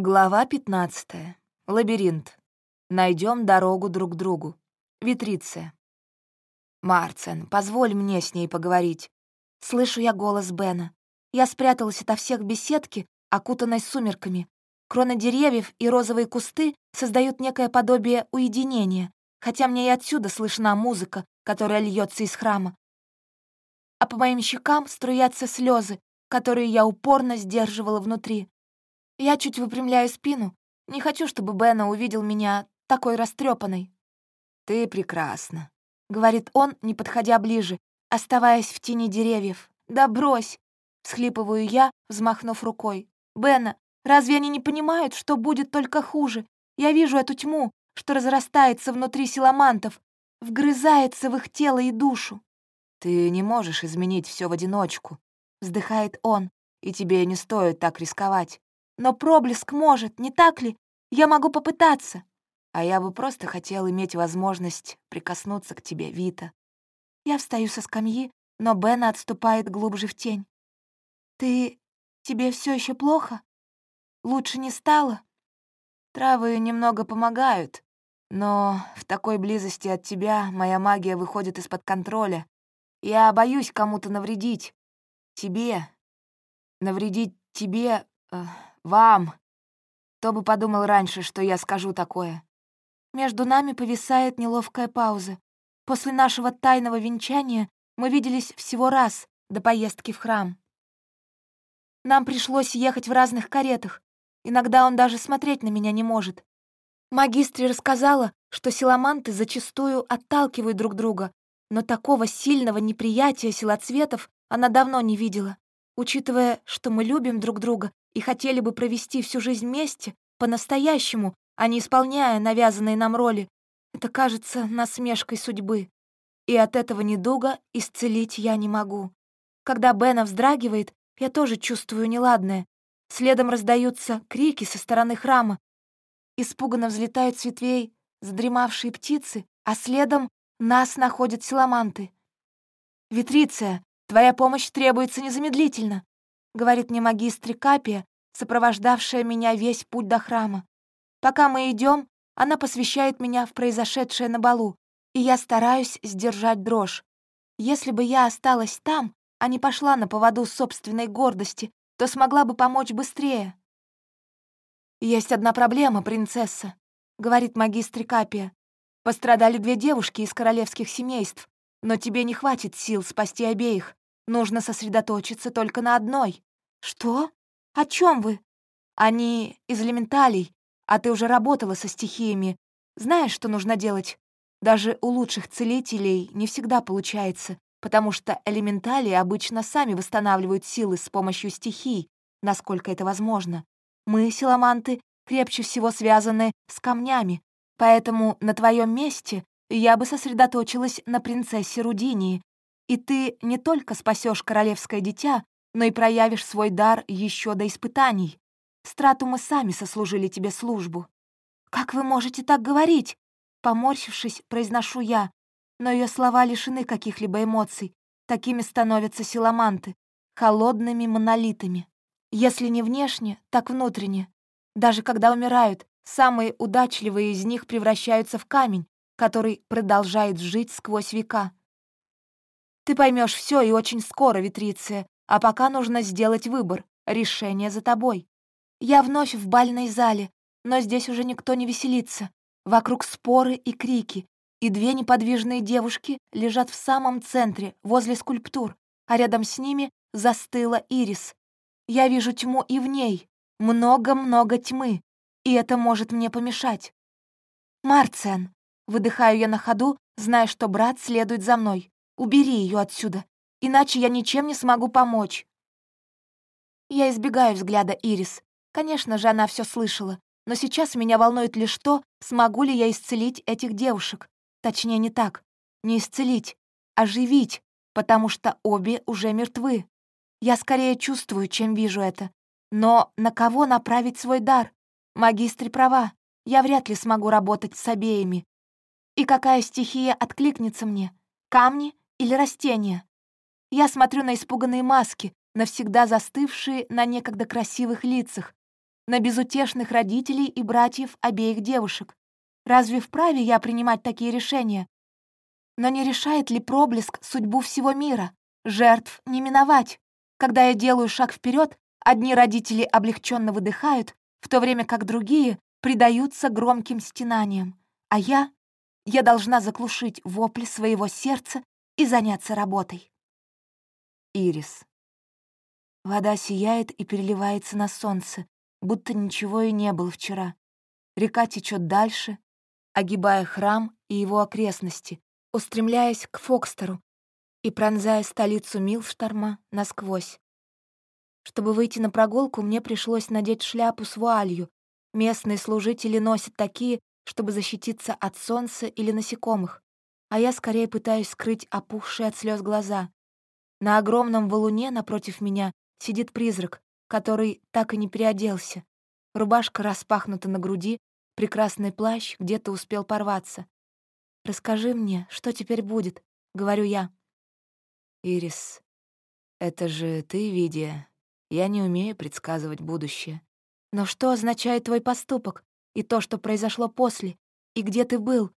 Глава 15. Лабиринт. Найдем дорогу друг к другу. Витриция. «Марцен, позволь мне с ней поговорить». Слышу я голос Бена. Я спряталась ото всех в беседке, окутанной сумерками. Кроны деревьев и розовые кусты создают некое подобие уединения, хотя мне и отсюда слышна музыка, которая льется из храма. А по моим щекам струятся слезы, которые я упорно сдерживала внутри. Я чуть выпрямляю спину. Не хочу, чтобы Бена увидел меня такой растрепанной. «Ты прекрасна», — говорит он, не подходя ближе, оставаясь в тени деревьев. «Да брось!» — всхлипываю я, взмахнув рукой. «Бена, разве они не понимают, что будет только хуже? Я вижу эту тьму, что разрастается внутри силамантов, вгрызается в их тело и душу». «Ты не можешь изменить все в одиночку», — вздыхает он, «и тебе не стоит так рисковать. Но проблеск может, не так ли? Я могу попытаться. А я бы просто хотел иметь возможность прикоснуться к тебе, Вита. Я встаю со скамьи, но Бена отступает глубже в тень. Ты... тебе все еще плохо? Лучше не стало? Травы немного помогают, но в такой близости от тебя моя магия выходит из-под контроля. Я боюсь кому-то навредить. Тебе. Навредить тебе... Э, вам. Кто бы подумал раньше, что я скажу такое. Между нами повисает неловкая пауза. После нашего тайного венчания мы виделись всего раз до поездки в храм. Нам пришлось ехать в разных каретах. Иногда он даже смотреть на меня не может. Магистре рассказала, что силаманты зачастую отталкивают друг друга, но такого сильного неприятия силоцветов она давно не видела. Учитывая, что мы любим друг друга и хотели бы провести всю жизнь вместе, по-настоящему, а не исполняя навязанные нам роли, это кажется насмешкой судьбы. И от этого недуга исцелить я не могу. Когда Бена вздрагивает, я тоже чувствую неладное. Следом раздаются крики со стороны храма. Испуганно взлетают с ветвей задремавшие птицы, а следом нас находят силаманты. «Витриция, твоя помощь требуется незамедлительно», — говорит мне магистре Капия, сопровождавшая меня весь путь до храма. Пока мы идем, она посвящает меня в произошедшее на балу, и я стараюсь сдержать дрожь. Если бы я осталась там, а не пошла на поводу собственной гордости, то смогла бы помочь быстрее. «Есть одна проблема, принцесса», — говорит магистре Капия. «Пострадали две девушки из королевских семейств, но тебе не хватит сил спасти обеих. Нужно сосредоточиться только на одной. Что? О чем вы? Они из элементалей, а ты уже работала со стихиями. Знаешь, что нужно делать? Даже у лучших целителей не всегда получается, потому что элементали обычно сами восстанавливают силы с помощью стихий, насколько это возможно. Мы, силаманты, крепче всего связаны с камнями, поэтому на твоем месте я бы сосредоточилась на принцессе Рудинии, и ты не только спасешь королевское дитя, но и проявишь свой дар еще до испытаний. Страту мы сами сослужили тебе службу. Как вы можете так говорить? Поморщившись, произношу я, но ее слова лишены каких-либо эмоций. Такими становятся силаманты, холодными монолитами. Если не внешне, так внутренне. Даже когда умирают, самые удачливые из них превращаются в камень, который продолжает жить сквозь века. Ты поймешь все и очень скоро, Витриция, а пока нужно сделать выбор. Решение за тобой. Я вновь в бальной зале, но здесь уже никто не веселится. Вокруг споры и крики, и две неподвижные девушки лежат в самом центре, возле скульптур, а рядом с ними застыла Ирис. Я вижу тьму и в ней, много-много тьмы, и это может мне помешать. «Марциан!» — выдыхаю я на ходу, зная, что брат следует за мной. Убери ее отсюда, иначе я ничем не смогу помочь. Я избегаю взгляда Ирис. Конечно же, она все слышала, но сейчас меня волнует лишь то, смогу ли я исцелить этих девушек. Точнее, не так. Не исцелить, а оживить, потому что обе уже мертвы. Я скорее чувствую, чем вижу это. Но на кого направить свой дар? Магистре права. Я вряд ли смогу работать с обеими. И какая стихия откликнется мне? Камни или растения. Я смотрю на испуганные маски, навсегда застывшие на некогда красивых лицах. на безутешных родителей и братьев обеих девушек. Разве вправе я принимать такие решения? Но не решает ли проблеск судьбу всего мира? Жертв не миновать. Когда я делаю шаг вперед, одни родители облегченно выдыхают, в то время как другие предаются громким стенаниям. А я... Я должна заглушить вопли своего сердца и заняться работой. Ирис. Вода сияет и переливается на солнце, будто ничего и не было вчера. Река течет дальше, огибая храм и его окрестности, устремляясь к Фокстеру и пронзая столицу Милшторма насквозь. Чтобы выйти на прогулку, мне пришлось надеть шляпу с вуалью. Местные служители носят такие, чтобы защититься от солнца или насекомых, а я скорее пытаюсь скрыть опухшие от слез глаза. На огромном валуне напротив меня сидит призрак, который так и не переоделся. Рубашка распахнута на груди, прекрасный плащ где-то успел порваться. «Расскажи мне, что теперь будет?» — говорю я. «Ирис, это же ты, Видия. Я не умею предсказывать будущее». «Но что означает твой поступок? И то, что произошло после? И где ты был?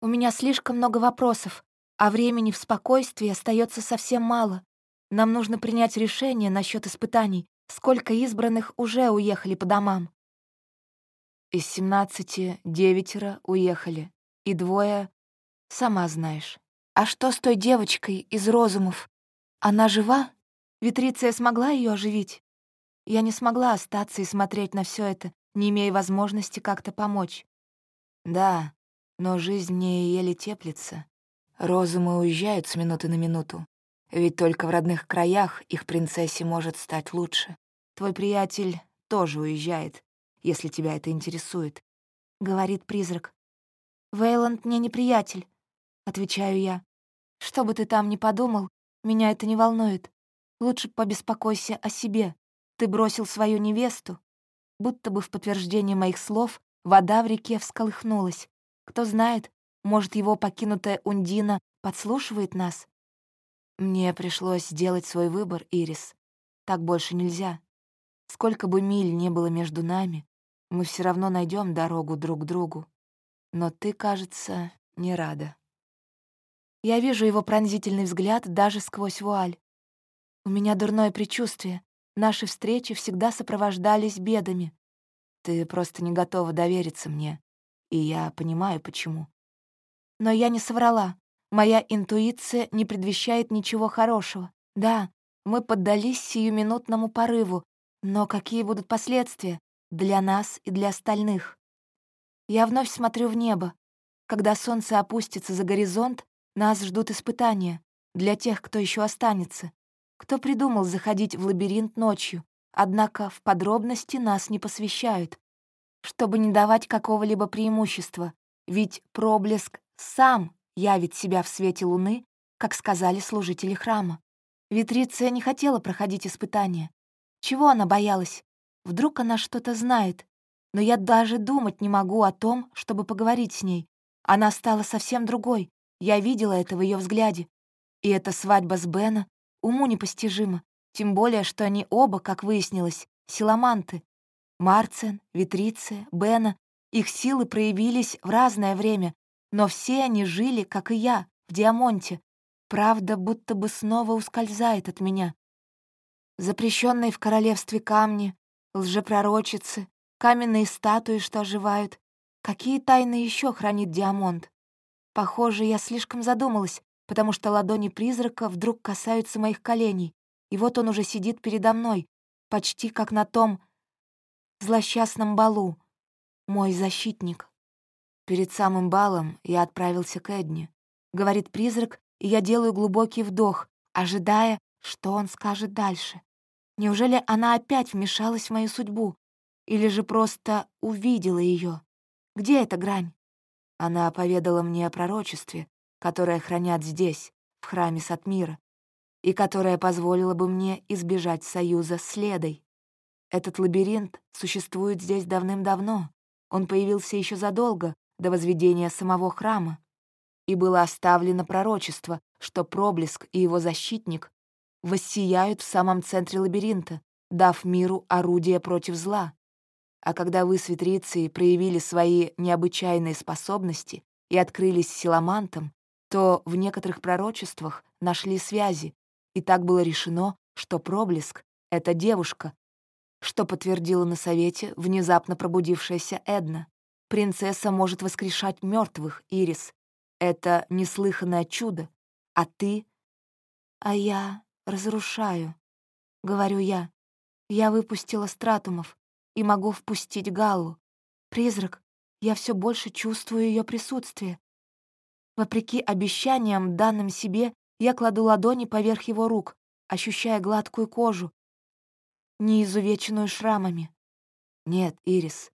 У меня слишком много вопросов, а времени в спокойствии остается совсем мало. Нам нужно принять решение насчет испытаний. Сколько избранных уже уехали по домам? Из семнадцати девятеро уехали, и двое, сама знаешь. А что с той девочкой из розумов? Она жива? Витриция смогла ее оживить? Я не смогла остаться и смотреть на все это, не имея возможности как-то помочь. Да, но жизнь мне еле теплится. Розумы уезжают с минуты на минуту. Ведь только в родных краях их принцессе может стать лучше. Твой приятель тоже уезжает, если тебя это интересует», — говорит призрак. «Вейланд мне не приятель», — отвечаю я. «Что бы ты там ни подумал, меня это не волнует. Лучше побеспокойся о себе. Ты бросил свою невесту». Будто бы в подтверждение моих слов вода в реке всколыхнулась. Кто знает, может, его покинутая Ундина подслушивает нас? Мне пришлось сделать свой выбор, Ирис. Так больше нельзя. Сколько бы миль не было между нами, мы все равно найдем дорогу друг к другу. Но ты, кажется, не рада. Я вижу его пронзительный взгляд даже сквозь вуаль. У меня дурное предчувствие. Наши встречи всегда сопровождались бедами. Ты просто не готова довериться мне, и я понимаю, почему. Но я не соврала. Моя интуиция не предвещает ничего хорошего. Да, мы поддались сиюминутному порыву, но какие будут последствия для нас и для остальных? Я вновь смотрю в небо. Когда солнце опустится за горизонт, нас ждут испытания для тех, кто еще останется. Кто придумал заходить в лабиринт ночью, однако в подробности нас не посвящают, чтобы не давать какого-либо преимущества, ведь проблеск сам явит себя в свете луны, как сказали служители храма. Витриция не хотела проходить испытания. Чего она боялась? Вдруг она что-то знает. Но я даже думать не могу о том, чтобы поговорить с ней. Она стала совсем другой. Я видела это в ее взгляде. И эта свадьба с Бена уму непостижима. Тем более, что они оба, как выяснилось, силаманты. Марцен, Витриция, Бена. Их силы проявились в разное время, но все они жили, как и я, в Диамонте. Правда, будто бы снова ускользает от меня. Запрещенные в королевстве камни, лжепророчицы, каменные статуи, что оживают. Какие тайны еще хранит Диамонт? Похоже, я слишком задумалась, потому что ладони призрака вдруг касаются моих коленей, и вот он уже сидит передо мной, почти как на том злосчастном балу. Мой защитник. Перед самым балом я отправился к Эдне. Говорит призрак, и я делаю глубокий вдох, ожидая, что он скажет дальше. Неужели она опять вмешалась в мою судьбу? Или же просто увидела ее? Где эта грань? Она поведала мне о пророчестве, которое хранят здесь, в храме Сатмира, и которое позволило бы мне избежать союза с Ледой. Этот лабиринт существует здесь давным-давно. Он появился еще задолго до возведения самого храма, и было оставлено пророчество, что проблеск и его защитник воссияют в самом центре лабиринта, дав миру орудие против зла. А когда вы с Витрицей проявили свои необычайные способности и открылись силамантом, то в некоторых пророчествах нашли связи, и так было решено, что проблеск — это девушка, что подтвердила на совете внезапно пробудившаяся Эдна. Принцесса может воскрешать мертвых, Ирис. Это неслыханное чудо. А ты? А я разрушаю, — говорю я. Я выпустила стратумов и могу впустить Галлу. Призрак, я все больше чувствую ее присутствие. Вопреки обещаниям, данным себе, я кладу ладони поверх его рук, ощущая гладкую кожу, не изувеченную шрамами. Нет, Ирис.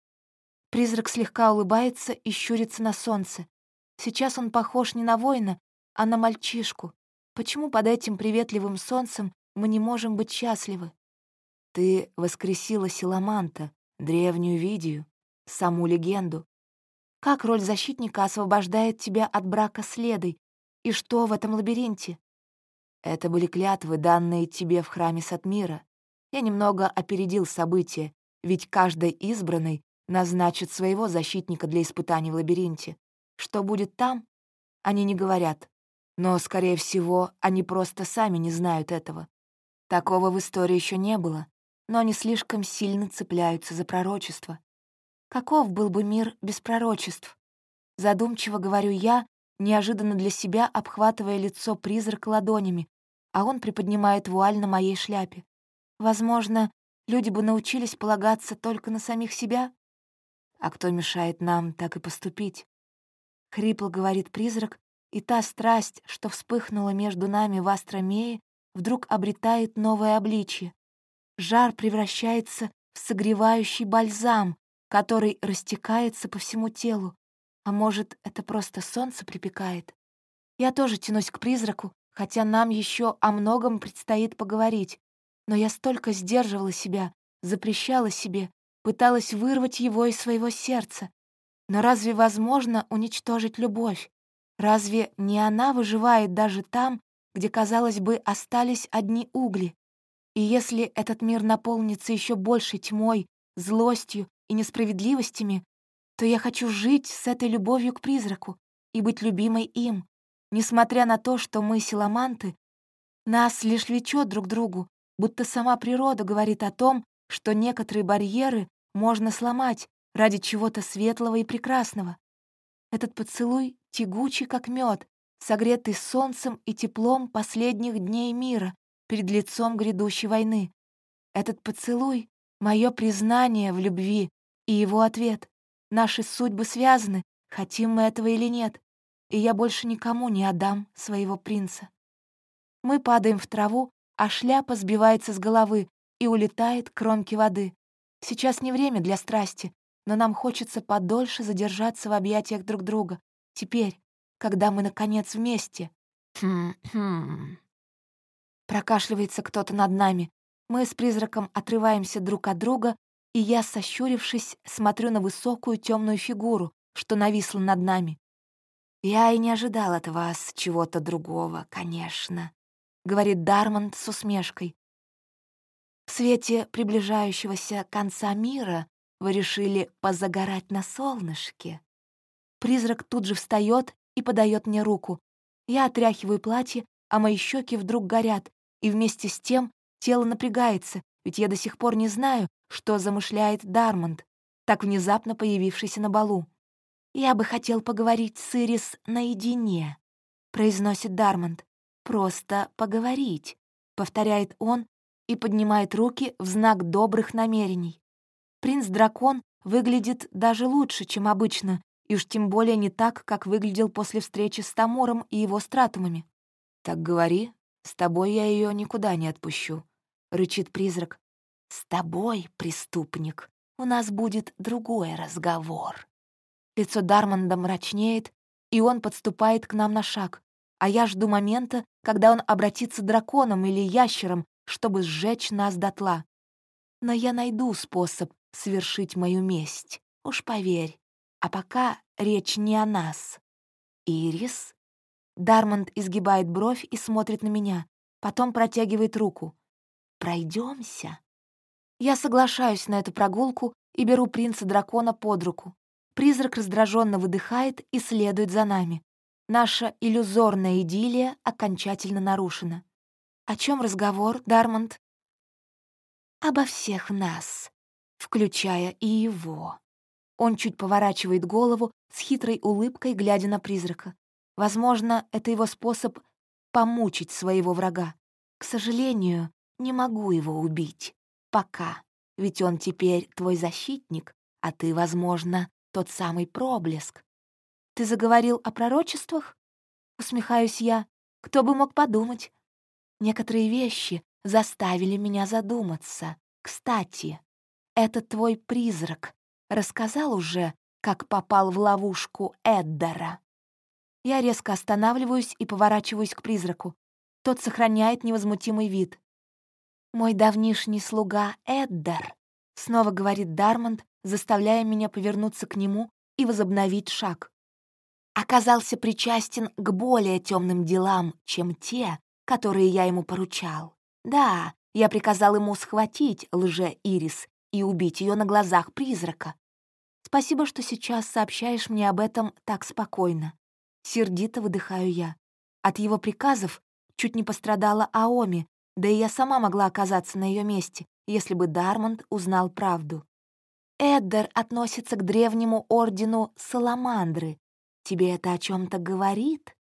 Призрак слегка улыбается и щурится на солнце. Сейчас он похож не на воина, а на мальчишку. Почему под этим приветливым солнцем мы не можем быть счастливы? Ты воскресила Силаманта, древнюю Видию, саму легенду. Как роль защитника освобождает тебя от брака с Ледой? И что в этом лабиринте? Это были клятвы, данные тебе в храме Сатмира. Я немного опередил события, ведь каждый избранный назначит своего защитника для испытаний в лабиринте. Что будет там, они не говорят. Но, скорее всего, они просто сами не знают этого. Такого в истории еще не было, но они слишком сильно цепляются за пророчество. Каков был бы мир без пророчеств? Задумчиво говорю я, неожиданно для себя обхватывая лицо призрака ладонями, а он приподнимает вуаль на моей шляпе. Возможно, люди бы научились полагаться только на самих себя? А кто мешает нам так и поступить? Хрипло говорит призрак, и та страсть, что вспыхнула между нами в Астромее, вдруг обретает новое обличье. Жар превращается в согревающий бальзам, который растекается по всему телу. А может, это просто солнце припекает? Я тоже тянусь к призраку, хотя нам еще о многом предстоит поговорить. Но я столько сдерживала себя, запрещала себе, пыталась вырвать его из своего сердца. Но разве возможно уничтожить любовь? Разве не она выживает даже там, где, казалось бы, остались одни угли? И если этот мир наполнится еще большей тьмой, злостью и несправедливостями, то я хочу жить с этой любовью к призраку и быть любимой им, несмотря на то, что мы силаманты, нас лишь влечет друг другу, будто сама природа говорит о том, что некоторые барьеры можно сломать ради чего-то светлого и прекрасного. Этот поцелуй тягучий, как мед, согретый солнцем и теплом последних дней мира перед лицом грядущей войны. Этот поцелуй — мое признание в любви и его ответ. Наши судьбы связаны, хотим мы этого или нет, и я больше никому не отдам своего принца. Мы падаем в траву, а шляпа сбивается с головы и улетает к кромке воды. Сейчас не время для страсти, но нам хочется подольше задержаться в объятиях друг друга. Теперь, когда мы, наконец, вместе. Хм-хм. Прокашливается кто-то над нами. Мы с призраком отрываемся друг от друга и я, сощурившись, смотрю на высокую темную фигуру, что нависла над нами. «Я и не ожидал от вас чего-то другого, конечно», — говорит Дармонд с усмешкой. «В свете приближающегося конца мира вы решили позагорать на солнышке». Призрак тут же встает и подает мне руку. Я отряхиваю платье, а мои щеки вдруг горят, и вместе с тем тело напрягается, ведь я до сих пор не знаю, что замышляет Дармонд, так внезапно появившийся на балу. «Я бы хотел поговорить с Ирис наедине», — произносит Дармонд. «Просто поговорить», — повторяет он и поднимает руки в знак добрых намерений. Принц-дракон выглядит даже лучше, чем обычно, и уж тем более не так, как выглядел после встречи с Тамуром и его стратумами. «Так говори, с тобой я ее никуда не отпущу», — рычит призрак. «С тобой, преступник, у нас будет другой разговор». Лицо Дармонда мрачнеет, и он подступает к нам на шаг, а я жду момента, когда он обратится драконом или ящером, чтобы сжечь нас дотла. Но я найду способ совершить мою месть, уж поверь. А пока речь не о нас. «Ирис?» Дармонд изгибает бровь и смотрит на меня, потом протягивает руку. Пройдемся. Я соглашаюсь на эту прогулку, и беру принца-дракона под руку. Призрак раздраженно выдыхает и следует за нами. Наша иллюзорная идиллия окончательно нарушена. О чем разговор, Дармонд? Обо всех нас, включая и его. Он чуть поворачивает голову с хитрой улыбкой, глядя на призрака. Возможно, это его способ помучить своего врага. К сожалению, не могу его убить. Пока. Ведь он теперь твой защитник, а ты, возможно, тот самый проблеск. Ты заговорил о пророчествах? Усмехаюсь я. Кто бы мог подумать? Некоторые вещи заставили меня задуматься. Кстати, этот твой призрак рассказал уже, как попал в ловушку Эддера. Я резко останавливаюсь и поворачиваюсь к призраку. Тот сохраняет невозмутимый вид. «Мой давнишний слуга Эддер», — снова говорит Дармонд, заставляя меня повернуться к нему и возобновить шаг. Оказался причастен к более темным делам, чем те, которые я ему поручал. Да, я приказал ему схватить лже-Ирис и убить ее на глазах призрака. Спасибо, что сейчас сообщаешь мне об этом так спокойно. Сердито выдыхаю я. От его приказов чуть не пострадала Аоми, да и я сама могла оказаться на ее месте, если бы Дармонд узнал правду. Эддер относится к древнему ордену Саламандры. Тебе это о чем то говорит?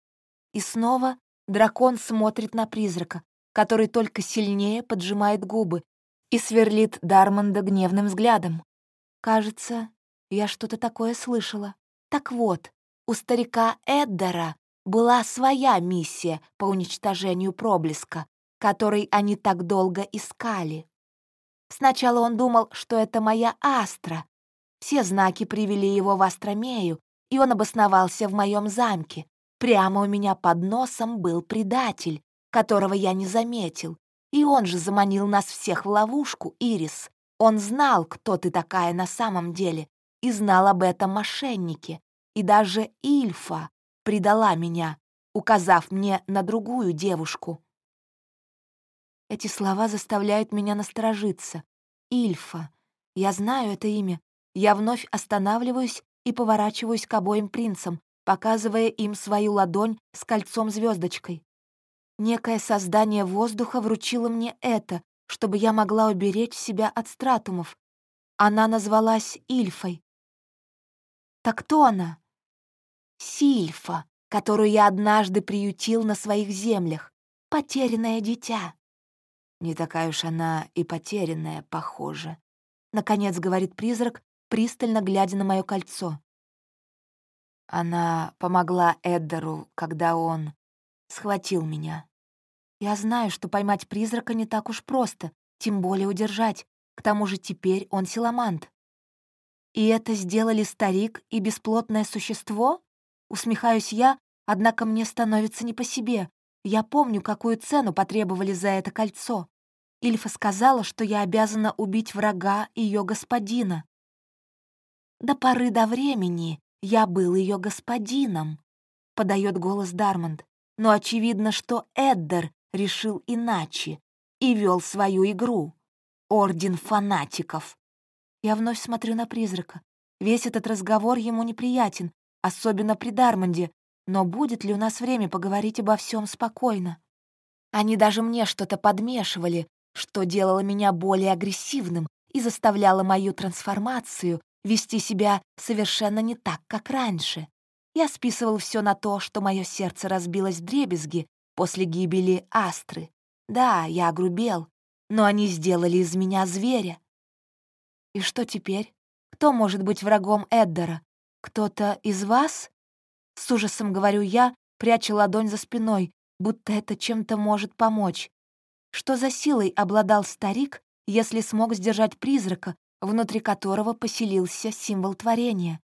И снова дракон смотрит на призрака, который только сильнее поджимает губы и сверлит Дармонда гневным взглядом. Кажется, я что-то такое слышала. Так вот, у старика Эддера была своя миссия по уничтожению проблеска, который они так долго искали. Сначала он думал, что это моя Астра. Все знаки привели его в Астромею, и он обосновался в моем замке. Прямо у меня под носом был предатель, которого я не заметил. И он же заманил нас всех в ловушку, Ирис. Он знал, кто ты такая на самом деле, и знал об этом мошеннике. И даже Ильфа предала меня, указав мне на другую девушку. Эти слова заставляют меня насторожиться. Ильфа. Я знаю это имя. Я вновь останавливаюсь и поворачиваюсь к обоим принцам, показывая им свою ладонь с кольцом звездочкой. Некое создание воздуха вручило мне это, чтобы я могла уберечь себя от стратумов. Она назвалась Ильфой. Так кто она? Сильфа, которую я однажды приютил на своих землях. Потерянное дитя. Не такая уж она и потерянная, похоже. Наконец говорит призрак, пристально глядя на мое кольцо. Она помогла Эддеру, когда он схватил меня. Я знаю, что поймать призрака не так уж просто, тем более удержать. К тому же теперь он силамант. И это сделали старик и бесплотное существо? Усмехаюсь я, однако мне становится не по себе. Я помню, какую цену потребовали за это кольцо. Ильфа сказала, что я обязана убить врага ее господина. До поры до времени я был ее господином, подает голос Дармонд. Но очевидно, что Эддер решил иначе и вел свою игру. Орден фанатиков. Я вновь смотрю на призрака. Весь этот разговор ему неприятен, особенно при Дармонде, но будет ли у нас время поговорить обо всем спокойно? Они даже мне что-то подмешивали, что делало меня более агрессивным и заставляло мою трансформацию вести себя совершенно не так, как раньше. Я списывал все на то, что мое сердце разбилось в дребезги после гибели Астры. Да, я огрубел, но они сделали из меня зверя. И что теперь? Кто может быть врагом Эддера? Кто-то из вас? С ужасом говорю я, пряча ладонь за спиной, будто это чем-то может помочь. Что за силой обладал старик, если смог сдержать призрака, внутри которого поселился символ творения?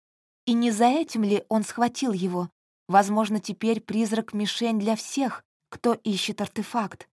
И не за этим ли он схватил его? Возможно, теперь призрак — мишень для всех, кто ищет артефакт.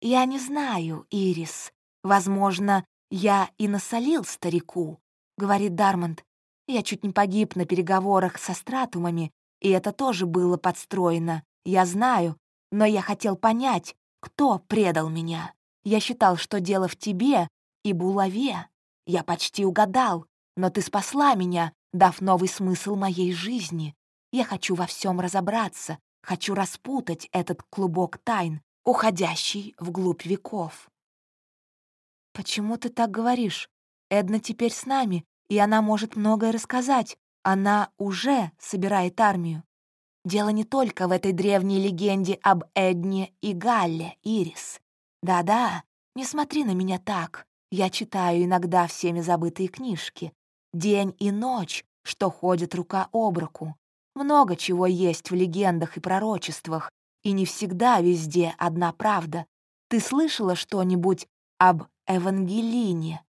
Я не знаю, Ирис. Возможно, «Я и насолил старику», — говорит Дармонд. «Я чуть не погиб на переговорах со стратумами, и это тоже было подстроено, я знаю, но я хотел понять, кто предал меня. Я считал, что дело в тебе и булаве. Я почти угадал. но ты спасла меня, дав новый смысл моей жизни. Я хочу во всем разобраться, хочу распутать этот клубок тайн, уходящий вглубь веков. «Почему ты так говоришь? Эдна теперь с нами, и она может многое рассказать. Она уже собирает армию. Дело не только в этой древней легенде об Эдне и Галле, Ирис. Да-да, не смотри на меня так. Я читаю иногда всеми забытые книжки. День и ночь, что ходят рука об руку. Много чего есть в легендах и пророчествах, и не всегда везде одна правда. Ты слышала что-нибудь об Евангелине?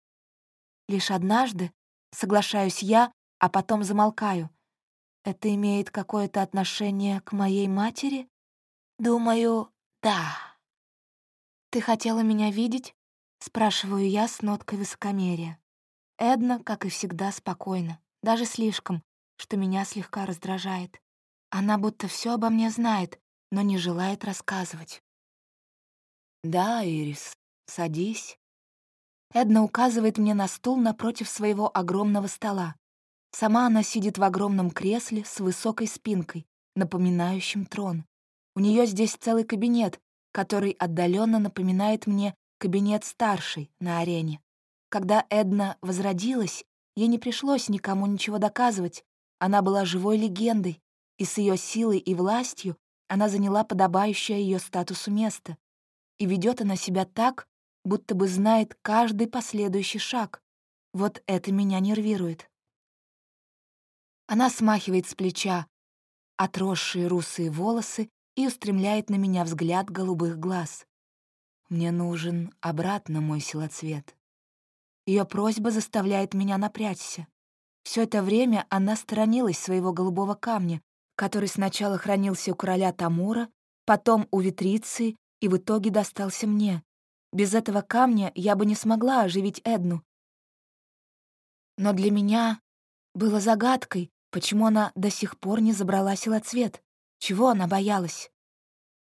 Лишь однажды, соглашаюсь я, а потом замолкаю. Это имеет какое-то отношение к моей матери? Думаю, да. Ты хотела меня видеть? Спрашиваю я с ноткой высокомерия. Эдна, как и всегда, спокойна, даже слишком, что меня слегка раздражает. Она будто все обо мне знает, но не желает рассказывать. «Да, Ирис, садись». Эдна указывает мне на стул напротив своего огромного стола. Сама она сидит в огромном кресле с высокой спинкой, напоминающим трон. У нее здесь целый кабинет, который отдаленно напоминает мне кабинет старшей на арене. Когда Эдна возродилась, ей не пришлось никому ничего доказывать. Она была живой легендой, и с ее силой и властью она заняла подобающее ее статусу место. И ведет она себя так, будто бы знает каждый последующий шаг. Вот это меня нервирует. Она смахивает с плеча отросшие русые волосы и устремляет на меня взгляд голубых глаз. Мне нужен обратно мой силоцвет. Ее просьба заставляет меня напрячься. Все это время она сторонилась своего голубого камня, который сначала хранился у короля Тамура, потом у Витриции и в итоге достался мне. Без этого камня я бы не смогла оживить Эдну. Но для меня было загадкой, почему она до сих пор не забрала силоцвет, чего она боялась.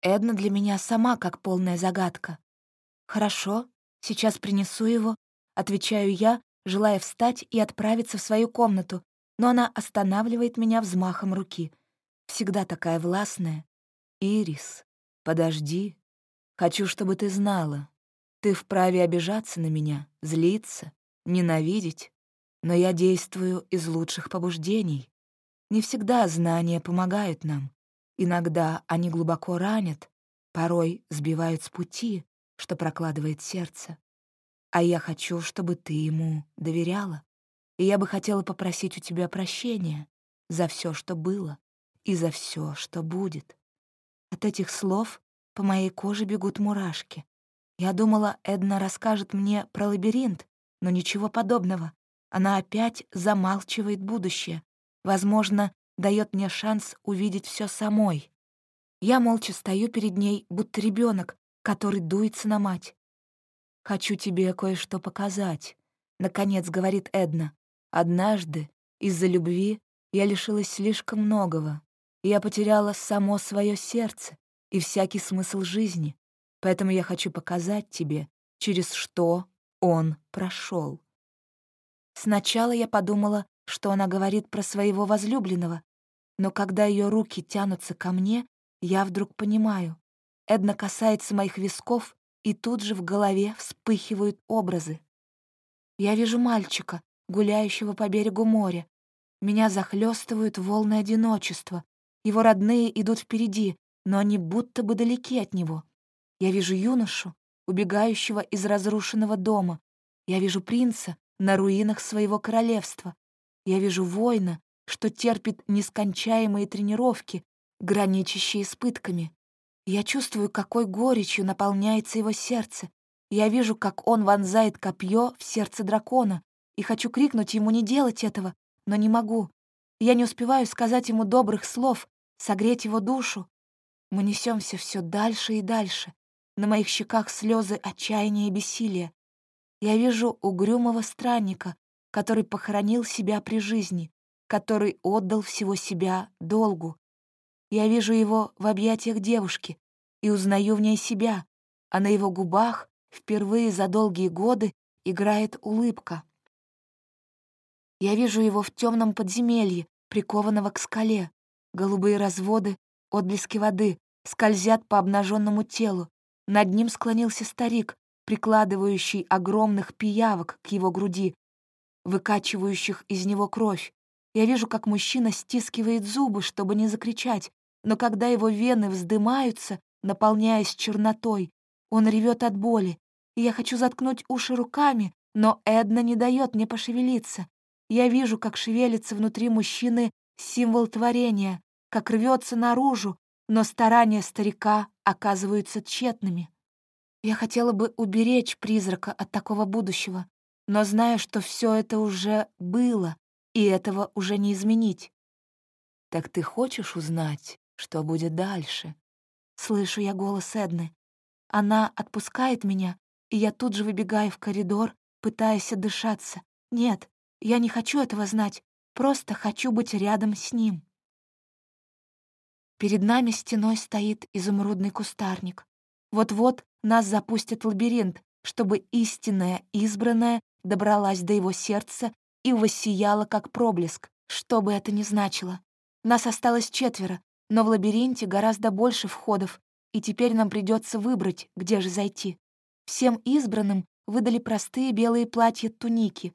Эдна для меня сама как полная загадка. «Хорошо, сейчас принесу его», — отвечаю я, желая встать и отправиться в свою комнату, но она останавливает меня взмахом руки. Всегда такая властная. «Ирис, подожди. Хочу, чтобы ты знала. Ты вправе обижаться на меня, злиться, ненавидеть, но я действую из лучших побуждений. Не всегда знания помогают нам. Иногда они глубоко ранят, порой сбивают с пути, что прокладывает сердце. А я хочу, чтобы ты ему доверяла. И я бы хотела попросить у тебя прощения за все, что было, и за все, что будет. От этих слов по моей коже бегут мурашки. Я думала, Эдна расскажет мне про лабиринт, но ничего подобного. Она опять замалчивает будущее. Возможно, дает мне шанс увидеть все самой. Я молча стою перед ней, будто ребенок, который дуется на мать. «Хочу тебе кое-что показать», — наконец говорит Эдна. «Однажды, из-за любви, я лишилась слишком многого. Я потеряла само свое сердце и всякий смысл жизни, поэтому я хочу показать тебе, через что он прошел. Сначала я подумала, что она говорит про своего возлюбленного, но когда ее руки тянутся ко мне, я вдруг понимаю. Эдна касается моих висков, и тут же в голове вспыхивают образы. Я вижу мальчика, гуляющего по берегу моря. Меня захлестывают волны одиночества. Его родные идут впереди, но они будто бы далеки от него. Я вижу юношу, убегающего из разрушенного дома. Я вижу принца, на руинах своего королевства. Я вижу воина, что терпит нескончаемые тренировки, граничащие с пытками. Я чувствую, какой горечью наполняется его сердце. Я вижу, как он вонзает копье в сердце дракона, и хочу крикнуть ему не делать этого, но не могу. Я не успеваю сказать ему добрых слов, согреть его душу. Мы несемся все дальше и дальше. На моих щеках слезы отчаяния и бессилия. Я вижу угрюмого странника, который похоронил себя при жизни, который отдал всего себя долгу. Я вижу его в объятиях девушки и узнаю в ней себя, а на его губах впервые за долгие годы играет улыбка. Я вижу его в темном подземелье, прикованного к скале. Голубые разводы, отблески воды скользят по обнаженному телу. Над ним склонился старик, прикладывающий огромных пиявок к его груди, выкачивающих из него кровь. Я вижу, как мужчина стискивает зубы, чтобы не закричать, но когда его вены вздымаются, наполняясь чернотой, он ревет от боли, и я хочу заткнуть уши руками, но Эдна не дает мне пошевелиться. Я вижу, как шевелится внутри мужчины символ творения, как рвется наружу, но старания старика оказываются тщетными. Я хотела бы уберечь призрака от такого будущего, но знаю, что все это уже было, и этого уже не изменить. «Так ты хочешь узнать, что будет дальше?» Слышу я голос Эдны. Она отпускает меня, и я тут же выбегаю в коридор, пытаясь отдышаться. Нет, я не хочу этого знать, просто хочу быть рядом с ним. Перед нами стеной стоит изумрудный кустарник. Вот-вот нас запустят в лабиринт, чтобы истинная избранная добралась до его сердца и воссияла как проблеск, что бы это ни значило. Нас осталось четверо, но в лабиринте гораздо больше входов, и теперь нам придется выбрать, где же зайти. Всем избранным выдали простые белые платья-туники,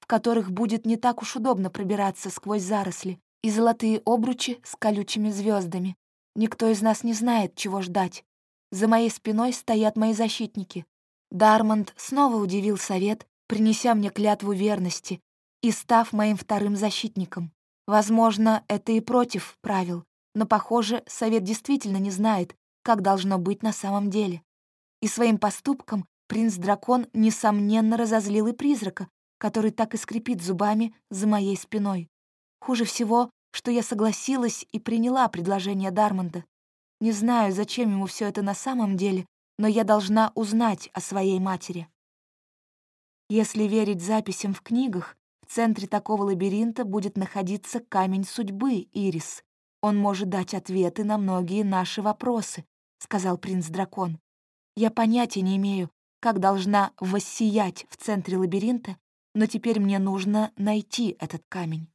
в которых будет не так уж удобно пробираться сквозь заросли, и золотые обручи с колючими звездами. Никто из нас не знает, чего ждать. За моей спиной стоят мои защитники. Дармонд снова удивил совет, принеся мне клятву верности и став моим вторым защитником. Возможно, это и против правил, но, похоже, совет действительно не знает, как должно быть на самом деле. И своим поступком принц-дракон, несомненно, разозлил и призрака, который так и скрипит зубами за моей спиной. Хуже всего, что я согласилась и приняла предложение Дармонда. Не знаю, зачем ему все это на самом деле, но я должна узнать о своей матери. Если верить записям в книгах, в центре такого лабиринта будет находиться камень судьбы, Ирис. Он может дать ответы на многие наши вопросы, — сказал принц-дракон. Я понятия не имею, как должна воссиять в центре лабиринта, но теперь мне нужно найти этот камень.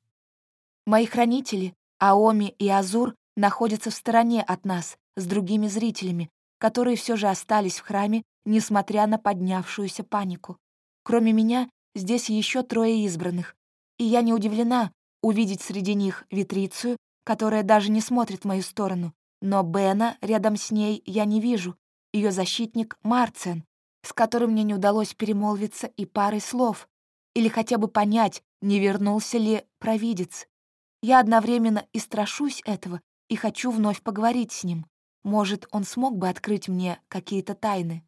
Мои хранители, Аоми и Азур, находятся в стороне от нас, с другими зрителями, которые все же остались в храме, несмотря на поднявшуюся панику. Кроме меня, здесь еще трое избранных, и я не удивлена увидеть среди них Витрицию, которая даже не смотрит в мою сторону, но Бена рядом с ней я не вижу, ее защитник Марцен, с которым мне не удалось перемолвиться и парой слов, или хотя бы понять, не вернулся ли провидец. Я одновременно и страшусь этого, и хочу вновь поговорить с ним. Может, он смог бы открыть мне какие-то тайны.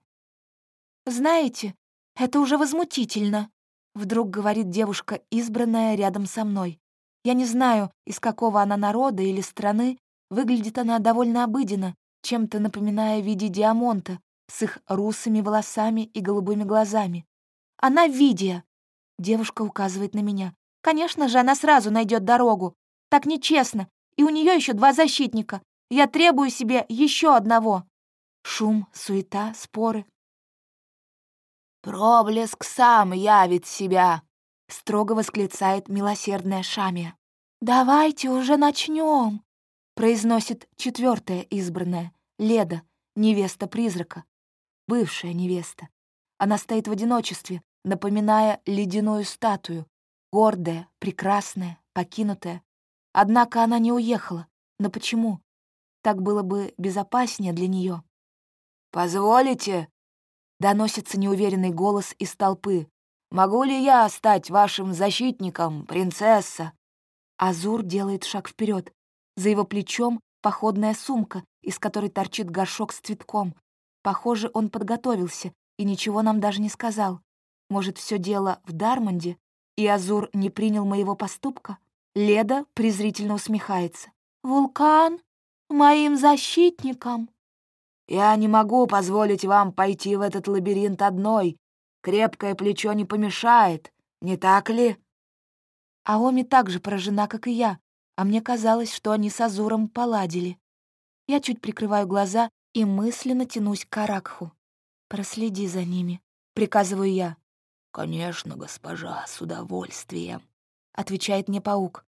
«Знаете, это уже возмутительно», — вдруг говорит девушка, избранная рядом со мной. Я не знаю, из какого она народа или страны, выглядит она довольно обыденно, чем-то напоминая в виде Диамонта, с их русыми волосами и голубыми глазами. «Она Видия!» — девушка указывает на меня. «Конечно же, она сразу найдет дорогу. Так нечестно. И у нее еще два защитника. Я требую себе еще одного. Шум, суета, споры. «Проблеск сам явит себя», — строго восклицает милосердная Шамия. «Давайте уже начнем», — произносит четвертая избранная, Леда, невеста призрака, бывшая невеста. Она стоит в одиночестве, напоминая ледяную статую, гордая, прекрасная, покинутая, Однако она не уехала. Но почему? Так было бы безопаснее для нее. «Позволите?» — доносится неуверенный голос из толпы. «Могу ли я стать вашим защитником, принцесса?» Азур делает шаг вперед. За его плечом походная сумка, из которой торчит горшок с цветком. Похоже, он подготовился и ничего нам даже не сказал. Может, все дело в Дармонде, и Азур не принял моего поступка? Леда презрительно усмехается. «Вулкан? Моим защитником?» «Я не могу позволить вам пойти в этот лабиринт одной. Крепкое плечо не помешает, не так ли?» Аоми так же поражена, как и я, а мне казалось, что они с Азуром поладили. Я чуть прикрываю глаза и мысленно тянусь к Аракху. «Проследи за ними», — приказываю я. «Конечно, госпожа, с удовольствием». — отвечает мне паук.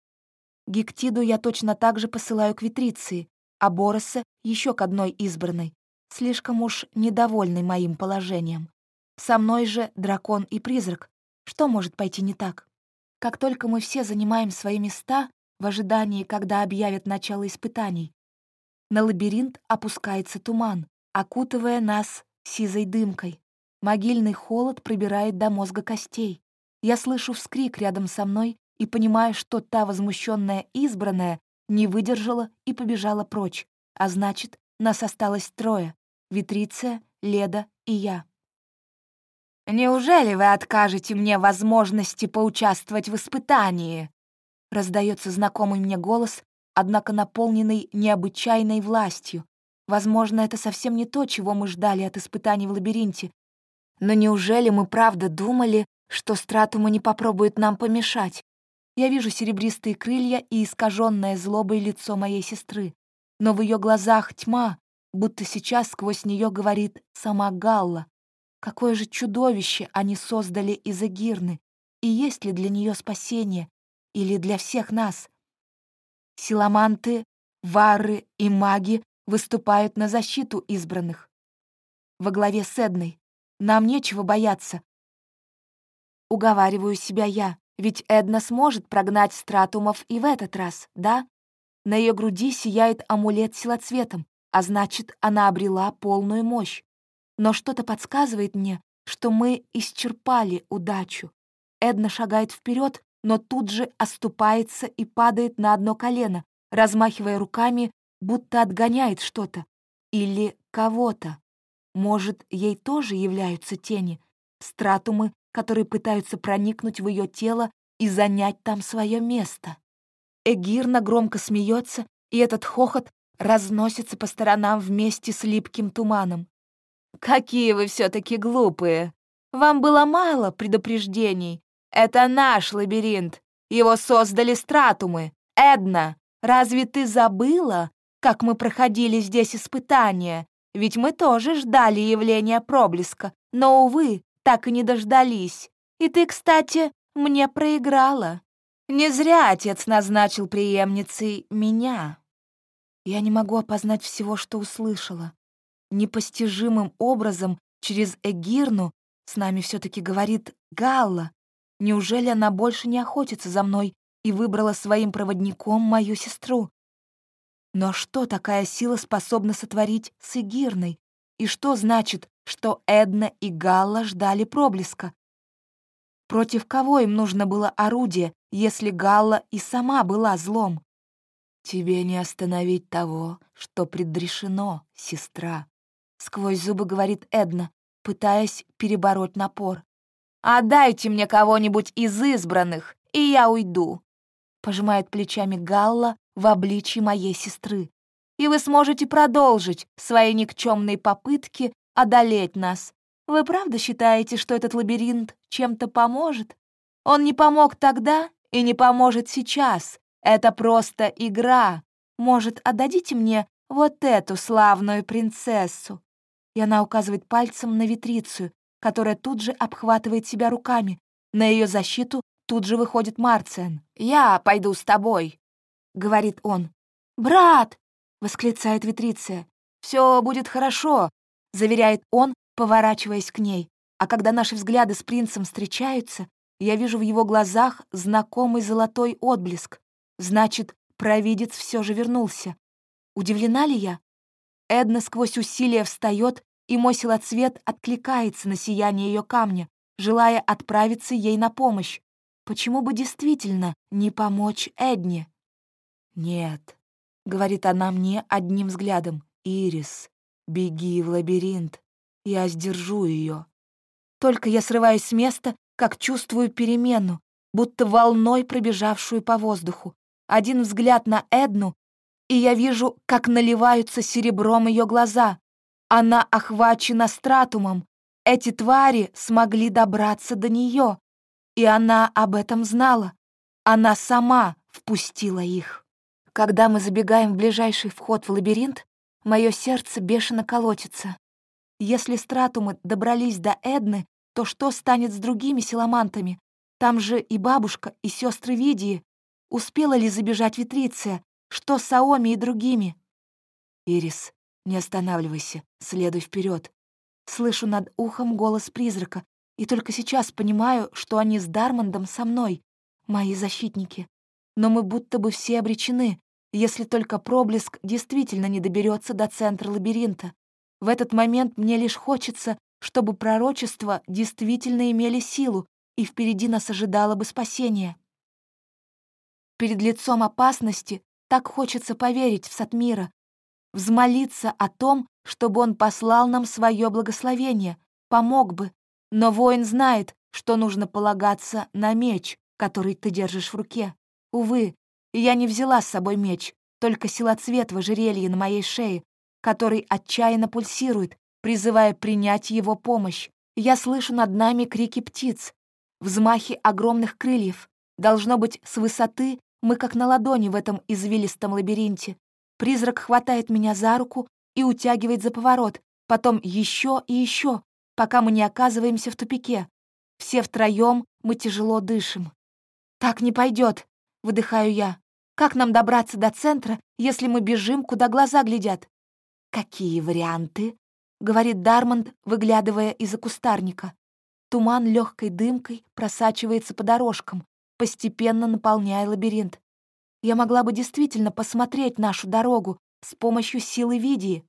Гектиду я точно так же посылаю к Витриции, а Бороса еще к одной избранной, слишком уж недовольный моим положением. Со мной же дракон и призрак. Что может пойти не так? Как только мы все занимаем свои места в ожидании, когда объявят начало испытаний, на лабиринт опускается туман, окутывая нас сизой дымкой. Могильный холод пробирает до мозга костей. Я слышу вскрик рядом со мной и понимаю, что та возмущенная избранная не выдержала и побежала прочь, а значит, нас осталось трое — Витриция, Леда и я. «Неужели вы откажете мне возможности поучаствовать в испытании?» Раздается знакомый мне голос, однако наполненный необычайной властью. Возможно, это совсем не то, чего мы ждали от испытаний в лабиринте. Но неужели мы правда думали, что Стратума не попробует нам помешать? Я вижу серебристые крылья и искаженное злобой лицо моей сестры. Но в ее глазах тьма, будто сейчас сквозь нее говорит сама Галла, Какое же чудовище они создали из Эгирны, и есть ли для нее спасение, или для всех нас? Силаманты, вары и маги выступают на защиту избранных. Во главе с Эдной. Нам нечего бояться. Уговариваю себя я, ведь Эдна сможет прогнать стратумов и в этот раз, да? На ее груди сияет амулет силоцветом, а значит, она обрела полную мощь но что-то подсказывает мне, что мы исчерпали удачу. Эдна шагает вперед, но тут же оступается и падает на одно колено, размахивая руками, будто отгоняет что-то. Или кого-то. Может, ей тоже являются тени, стратумы, которые пытаются проникнуть в ее тело и занять там свое место. Эгирна громко смеется, и этот хохот разносится по сторонам вместе с липким туманом. «Какие вы все-таки глупые! Вам было мало предупреждений. Это наш лабиринт. Его создали стратумы. Эдна, разве ты забыла, как мы проходили здесь испытания? Ведь мы тоже ждали явления проблеска, но, увы, так и не дождались. И ты, кстати, мне проиграла. Не зря отец назначил преемницей меня. Я не могу опознать всего, что услышала непостижимым образом через Эгирну с нами все таки говорит Галла. Неужели она больше не охотится за мной и выбрала своим проводником мою сестру? Но что такая сила способна сотворить с Эгирной? И что значит, что Эдна и Галла ждали проблеска? Против кого им нужно было орудие, если Галла и сама была злом? «Тебе не остановить того, что предрешено, сестра», сквозь зубы говорит Эдна, пытаясь перебороть напор. «Отдайте мне кого-нибудь из избранных, и я уйду», пожимает плечами Галла в обличье моей сестры. «И вы сможете продолжить свои никчемные попытки одолеть нас. Вы правда считаете, что этот лабиринт чем-то поможет? Он не помог тогда и не поможет сейчас. Это просто игра. Может, отдадите мне вот эту славную принцессу? И она указывает пальцем на витрицию, которая тут же обхватывает себя руками. На ее защиту тут же выходит Марциан. «Я пойду с тобой», — говорит он. «Брат!» — восклицает Витриция. «Все будет хорошо», — заверяет он, поворачиваясь к ней. А когда наши взгляды с принцем встречаются, я вижу в его глазах знакомый золотой отблеск. Значит, провидец все же вернулся. Удивлена ли я? Эдна сквозь усилия встает и мой силоцвет откликается на сияние ее камня, желая отправиться ей на помощь. Почему бы действительно не помочь Эдне? «Нет», — говорит она мне одним взглядом, — «Ирис, беги в лабиринт, я сдержу ее. Только я срываюсь с места, как чувствую перемену, будто волной пробежавшую по воздуху. Один взгляд на Эдну, и я вижу, как наливаются серебром ее глаза. Она охвачена стратумом. Эти твари смогли добраться до нее, и она об этом знала. Она сама впустила их. Когда мы забегаем в ближайший вход в лабиринт, мое сердце бешено колотится. Если стратумы добрались до Эдны, то что станет с другими силамантами? Там же и бабушка, и сестры Видии. Успела ли забежать Витриция? Что с Аоми и другими? Ирис, не останавливайся, следуй вперед. Слышу над ухом голос призрака, и только сейчас понимаю, что они с Дармондом со мной, мои защитники. Но мы будто бы все обречены, если только проблеск действительно не доберется до центра лабиринта. В этот момент мне лишь хочется, чтобы пророчества действительно имели силу, и впереди нас ожидало бы спасение. Перед лицом опасности так хочется поверить в Сатмира, взмолиться о том, чтобы он послал нам свое благословение, помог бы. Но воин знает, что нужно полагаться на меч, который ты держишь в руке. Увы, я не взяла с собой меч, только силоцвет в ожерелье на моей шее, который отчаянно пульсирует, призывая принять его помощь. Я слышу над нами крики птиц, взмахи огромных крыльев. Должно быть, с высоты мы как на ладони в этом извилистом лабиринте. Призрак хватает меня за руку и утягивает за поворот, потом еще и еще, пока мы не оказываемся в тупике. Все втроем мы тяжело дышим. «Так не пойдет, выдыхаю я. «Как нам добраться до центра, если мы бежим, куда глаза глядят?» «Какие варианты?» — говорит Дармонд, выглядывая из-за кустарника. Туман легкой дымкой просачивается по дорожкам, постепенно наполняя лабиринт. Я могла бы действительно посмотреть нашу дорогу с помощью силы Видии.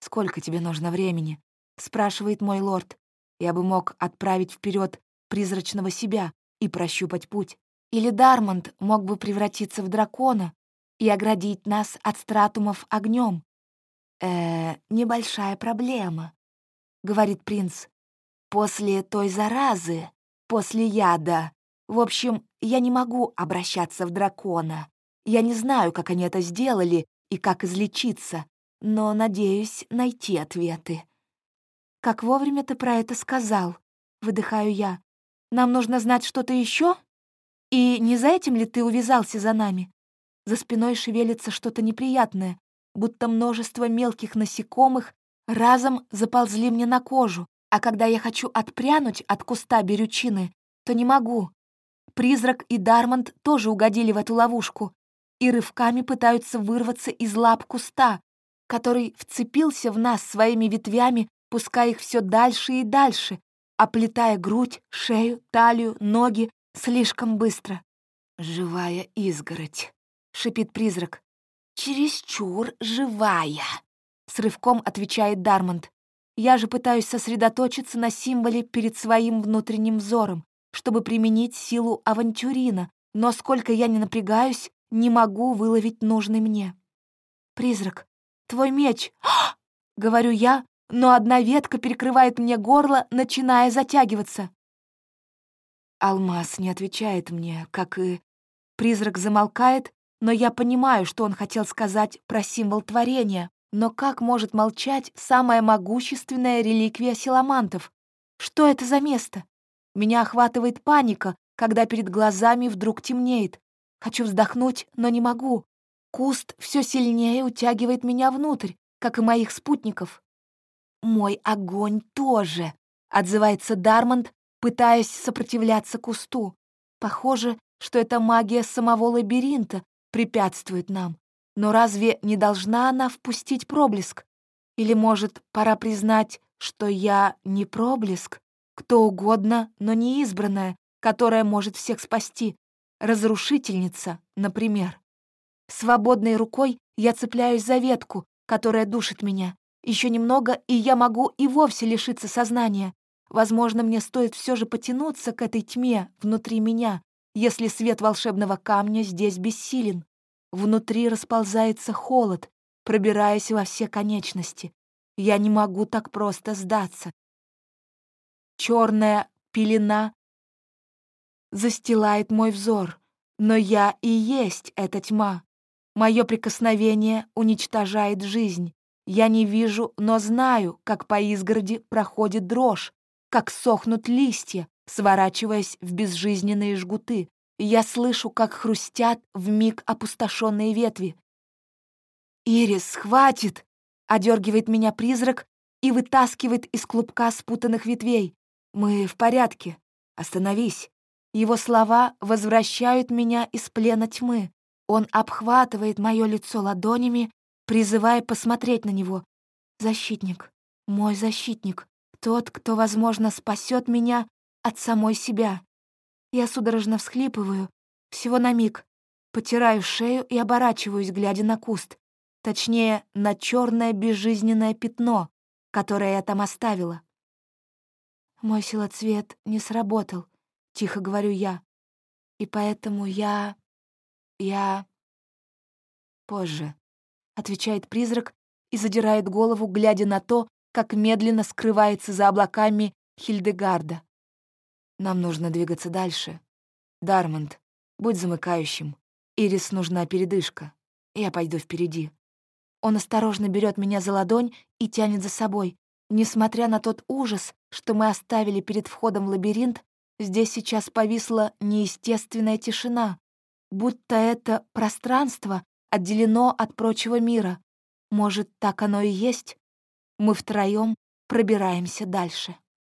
«Сколько тебе нужно времени?» — спрашивает мой лорд. Я бы мог отправить вперед призрачного себя и прощупать путь. Или Дармонд мог бы превратиться в дракона и оградить нас от стратумов огнем. «Э, небольшая проблема», — говорит принц. «После той заразы, после яда, в общем, я не могу обращаться в дракона. Я не знаю, как они это сделали и как излечиться, но надеюсь найти ответы. «Как вовремя ты про это сказал?» — выдыхаю я. «Нам нужно знать что-то еще? И не за этим ли ты увязался за нами?» За спиной шевелится что-то неприятное, будто множество мелких насекомых разом заползли мне на кожу, а когда я хочу отпрянуть от куста берючины, то не могу, Призрак и Дармонд тоже угодили в эту ловушку и рывками пытаются вырваться из лап куста, который вцепился в нас своими ветвями, пуская их все дальше и дальше, оплетая грудь, шею, талию, ноги слишком быстро. «Живая изгородь», — шипит призрак. «Чересчур живая», — с рывком отвечает Дармонд. Я же пытаюсь сосредоточиться на символе перед своим внутренним взором чтобы применить силу авантюрина, но сколько я не напрягаюсь, не могу выловить нужный мне. «Призрак, твой меч!» — говорю я, но одна ветка перекрывает мне горло, начиная затягиваться. Алмаз не отвечает мне, как и... Призрак замолкает, но я понимаю, что он хотел сказать про символ творения. Но как может молчать самая могущественная реликвия силамантов? Что это за место? Меня охватывает паника, когда перед глазами вдруг темнеет. Хочу вздохнуть, но не могу. Куст все сильнее утягивает меня внутрь, как и моих спутников. «Мой огонь тоже», — отзывается Дармонд, пытаясь сопротивляться кусту. Похоже, что эта магия самого лабиринта препятствует нам. Но разве не должна она впустить проблеск? Или, может, пора признать, что я не проблеск? Кто угодно, но не избранная, которая может всех спасти. Разрушительница, например. Свободной рукой я цепляюсь за ветку, которая душит меня. Еще немного, и я могу и вовсе лишиться сознания. Возможно, мне стоит все же потянуться к этой тьме внутри меня, если свет волшебного камня здесь бессилен. Внутри расползается холод, пробираясь во все конечности. Я не могу так просто сдаться черная пелена застилает мой взор, но я и есть эта тьма. Мое прикосновение уничтожает жизнь. Я не вижу, но знаю, как по изгороди проходит дрожь, как сохнут листья, сворачиваясь в безжизненные жгуты. Я слышу, как хрустят в миг опустошенные ветви. «Ирис, хватит!» — одергивает меня призрак и вытаскивает из клубка спутанных ветвей. «Мы в порядке. Остановись. Его слова возвращают меня из плена тьмы. Он обхватывает мое лицо ладонями, призывая посмотреть на него. Защитник, мой защитник, тот, кто, возможно, спасет меня от самой себя. Я судорожно всхлипываю, всего на миг, потираю шею и оборачиваюсь, глядя на куст, точнее, на черное безжизненное пятно, которое я там оставила. Мой силоцвет не сработал, — тихо говорю я. «И поэтому я... я...» «Позже», — отвечает призрак и задирает голову, глядя на то, как медленно скрывается за облаками Хильдегарда. «Нам нужно двигаться дальше. Дармонд, будь замыкающим. Ирис нужна передышка. Я пойду впереди». Он осторожно берет меня за ладонь и тянет за собой. Несмотря на тот ужас, что мы оставили перед входом в лабиринт, Здесь сейчас повисла неестественная тишина, будто это пространство отделено от прочего мира. Может, так оно и есть? Мы втроем пробираемся дальше.